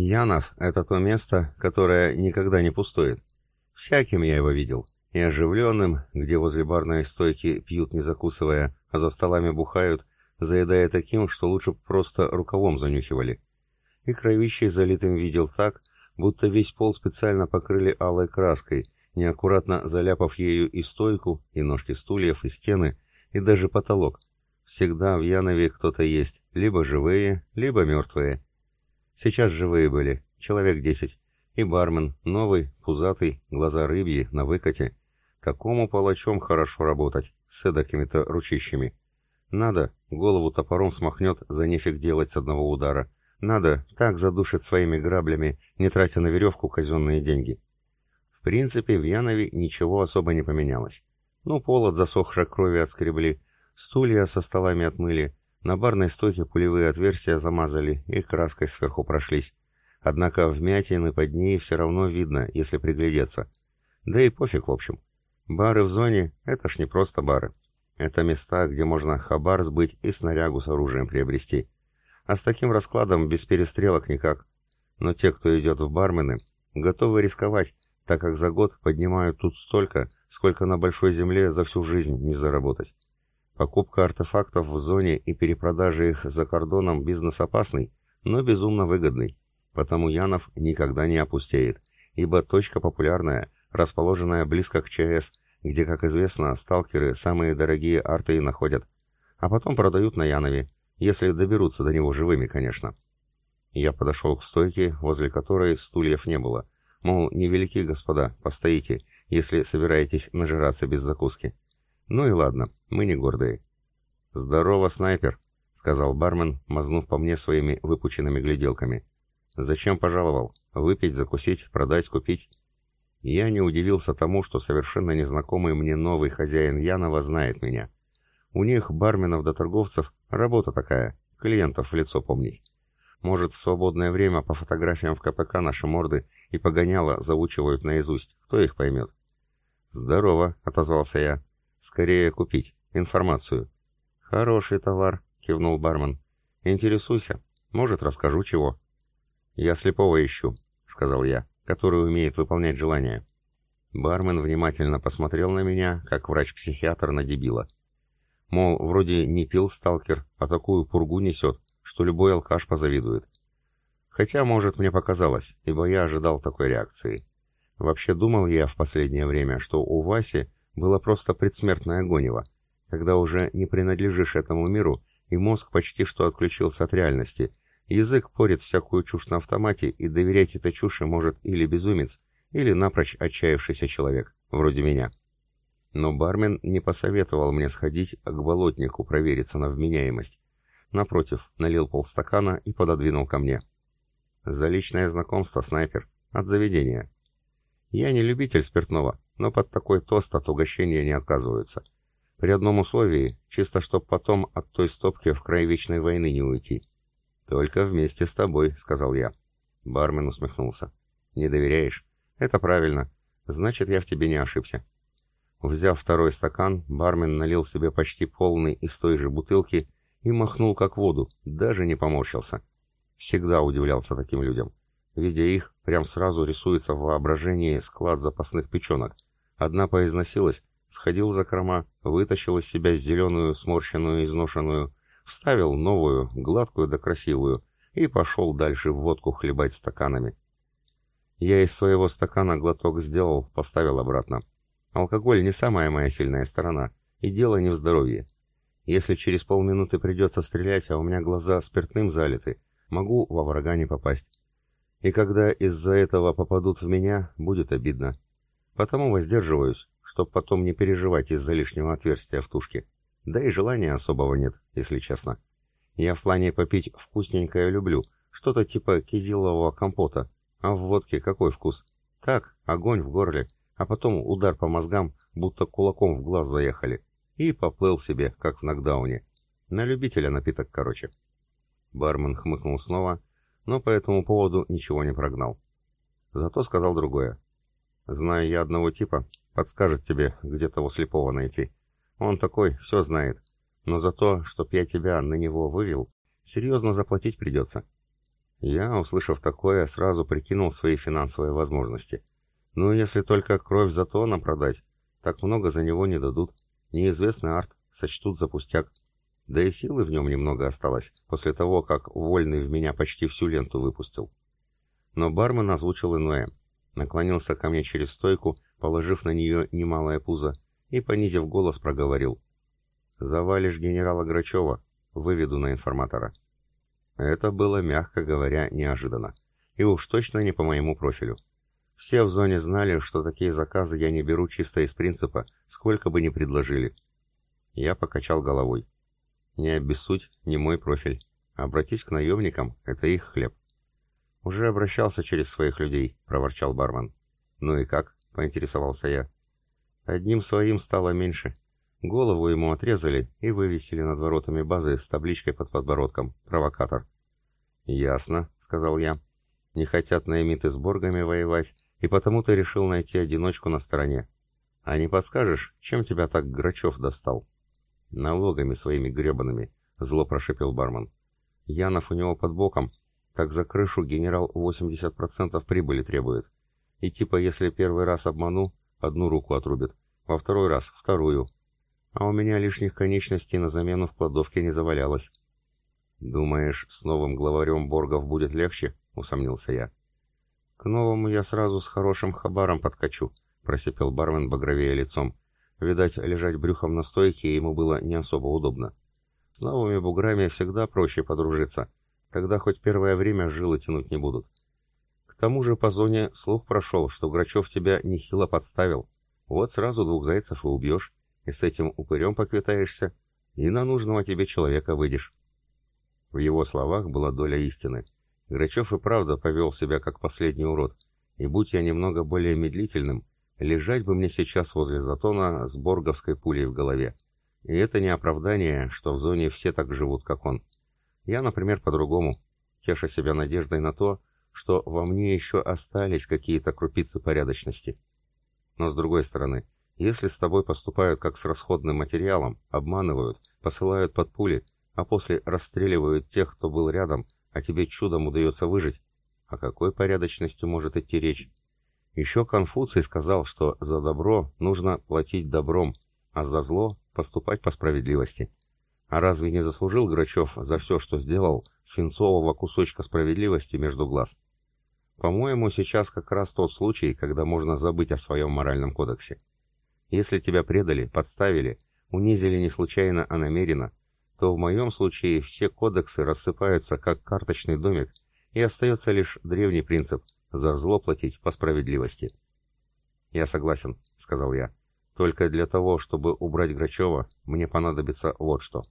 Янов — это то место, которое никогда не пустует. Всяким я его видел. И оживленным, где возле барной стойки пьют не закусывая, а за столами бухают, заедая таким, что лучше просто рукавом занюхивали. И кровищей залитым видел так, будто весь пол специально покрыли алой краской, неаккуратно заляпав ею и стойку, и ножки стульев, и стены, и даже потолок. Всегда в Янове кто-то есть, либо живые, либо мертвые. Сейчас живые были, человек десять. И бармен, новый, пузатый, глаза рыбьи, на выкате. Такому палачом хорошо работать, с эдакими-то ручищами. Надо, голову топором смахнет, за нефиг делать с одного удара. Надо, так задушит своими граблями, не тратя на веревку казенные деньги. В принципе, в Янове ничего особо не поменялось. Ну, пол от засохшей крови отскребли, стулья со столами отмыли, на барной стойке пулевые отверстия замазали и краской сверху прошлись. Однако вмятины под ней все равно видно, если приглядеться. Да и пофиг, в общем. Бары в зоне — это ж не просто бары. Это места, где можно хабар сбыть и снарягу с оружием приобрести. А с таким раскладом без перестрелок никак. Но те, кто идет в бармены, готовы рисковать, так как за год поднимают тут столько, сколько на большой земле за всю жизнь не заработать. Покупка артефактов в зоне и перепродажа их за кордоном бизнес опасный, но безумно выгодный. Потому Янов никогда не опустеет, ибо точка популярная, расположенная близко к ЧС, где, как известно, сталкеры самые дорогие арты и находят, а потом продают на Янове, если доберутся до него живыми, конечно. Я подошел к стойке, возле которой стульев не было. Мол, невелики, господа, постоите, если собираетесь нажираться без закуски. Ну и ладно, мы не гордые. «Здорово, снайпер», — сказал бармен, мазнув по мне своими выпученными гляделками. «Зачем пожаловал? Выпить, закусить, продать, купить?» Я не удивился тому, что совершенно незнакомый мне новый хозяин Янова знает меня. У них, барменов да торговцев, работа такая, клиентов в лицо помнить. Может, в свободное время по фотографиям в КПК наши морды и погоняло заучивают наизусть, кто их поймет. «Здорово», — отозвался я. «Скорее купить. Информацию». «Хороший товар», — кивнул бармен. «Интересуйся. Может, расскажу чего». «Я слепого ищу», — сказал я который умеет выполнять желания. Бармен внимательно посмотрел на меня, как врач-психиатр на дебила. Мол, вроде не пил сталкер, а такую пургу несет, что любой алкаш позавидует. Хотя, может, мне показалось, ибо я ожидал такой реакции. Вообще думал я в последнее время, что у Васи было просто предсмертное гонево, когда уже не принадлежишь этому миру, и мозг почти что отключился от реальности, Язык порит всякую чушь на автомате, и доверять этой чуши может или безумец, или напрочь отчаявшийся человек, вроде меня. Но бармен не посоветовал мне сходить к болотнику провериться на вменяемость. Напротив, налил полстакана и пододвинул ко мне. За личное знакомство, снайпер. От заведения. Я не любитель спиртного, но под такой тост от угощения не отказываются. При одном условии, чисто чтоб потом от той стопки в край вечной войны не уйти. «Только вместе с тобой», — сказал я. Бармен усмехнулся. «Не доверяешь? Это правильно. Значит, я в тебе не ошибся». Взяв второй стакан, бармен налил себе почти полный из той же бутылки и махнул как воду, даже не поморщился. Всегда удивлялся таким людям. Видя их, прям сразу рисуется в воображении склад запасных печенок. Одна поизносилась, сходил за крома, вытащил из себя зеленую, сморщенную, изношенную, вставил новую, гладкую да красивую, и пошел дальше водку хлебать стаканами. Я из своего стакана глоток сделал, поставил обратно. Алкоголь не самая моя сильная сторона, и дело не в здоровье. Если через полминуты придется стрелять, а у меня глаза спиртным залиты, могу во врага не попасть. И когда из-за этого попадут в меня, будет обидно. Потому воздерживаюсь, чтоб потом не переживать из-за лишнего отверстия в тушке. Да и желания особого нет, если честно. Я в плане попить вкусненькое люблю, что-то типа кизилового компота. А в водке какой вкус? Так, огонь в горле, а потом удар по мозгам, будто кулаком в глаз заехали. И поплыл себе, как в нокдауне. На любителя напиток, короче. Бармен хмыкнул снова, но по этому поводу ничего не прогнал. Зато сказал другое. «Знаю я одного типа, подскажет тебе, где того слепого найти. Он такой, все знает. Но за то, чтоб я тебя на него вывел, серьезно заплатить придется. Я, услышав такое, сразу прикинул свои финансовые возможности. Ну, если только кровь Затона продать, так много за него не дадут. Неизвестный арт сочтут за пустяк. Да и силы в нем немного осталось, после того, как Вольный в меня почти всю ленту выпустил. Но бармен озвучил иное. Наклонился ко мне через стойку, положив на нее немалое пузо, и, понизив голос, проговорил. «Завалишь генерала Грачева, выведу на информатора». Это было, мягко говоря, неожиданно. И уж точно не по моему профилю. Все в зоне знали, что такие заказы я не беру чисто из принципа, сколько бы ни предложили. Я покачал головой. Не обессудь, не мой профиль. Обратись к наемникам, это их хлеб. Уже обращался через своих людей, проворчал бармен. Ну и как? Поинтересовался я. Одним своим стало меньше. Голову ему отрезали и вывесили над воротами базы с табличкой под подбородком «Провокатор». «Ясно», — сказал я. «Не хотят наймиты с боргами воевать, и потому ты решил найти одиночку на стороне. А не подскажешь, чем тебя так Грачев достал?» «Налогами своими гребаными», — зло прошипел бармен. «Янов у него под боком, так за крышу генерал 80% прибыли требует. И типа если первый раз обману, одну руку отрубит, во второй раз — вторую, а у меня лишних конечностей на замену в кладовке не завалялось. «Думаешь, с новым главарем Боргов будет легче?» — усомнился я. «К новому я сразу с хорошим хабаром подкачу», — просипел бармен багровее лицом. Видать, лежать брюхом на стойке ему было не особо удобно. С новыми буграми всегда проще подружиться. Тогда хоть первое время жилы тянуть не будут. К тому же по зоне слух прошел, что Грачев тебя нехило подставил. Вот сразу двух зайцев и убьешь и с этим упырем поквитаешься, и на нужного тебе человека выйдешь. В его словах была доля истины. Грачев и правда повел себя как последний урод, и будь я немного более медлительным, лежать бы мне сейчас возле затона с борговской пулей в голове. И это не оправдание, что в зоне все так живут, как он. Я, например, по-другому, теша себя надеждой на то, что во мне еще остались какие-то крупицы порядочности. Но с другой стороны, если с тобой поступают как с расходным материалом, обманывают, посылают под пули, а после расстреливают тех, кто был рядом, а тебе чудом удается выжить, о какой порядочности может идти речь? Еще Конфуций сказал, что за добро нужно платить добром, а за зло поступать по справедливости. А разве не заслужил Грачев за все, что сделал, свинцового кусочка справедливости между глаз? По-моему, сейчас как раз тот случай, когда можно забыть о своем моральном кодексе. Если тебя предали, подставили, унизили не случайно, а намеренно, то в моем случае все кодексы рассыпаются, как карточный домик, и остается лишь древний принцип «за зло платить по справедливости». «Я согласен», — сказал я. «Только для того, чтобы убрать Грачева, мне понадобится вот что».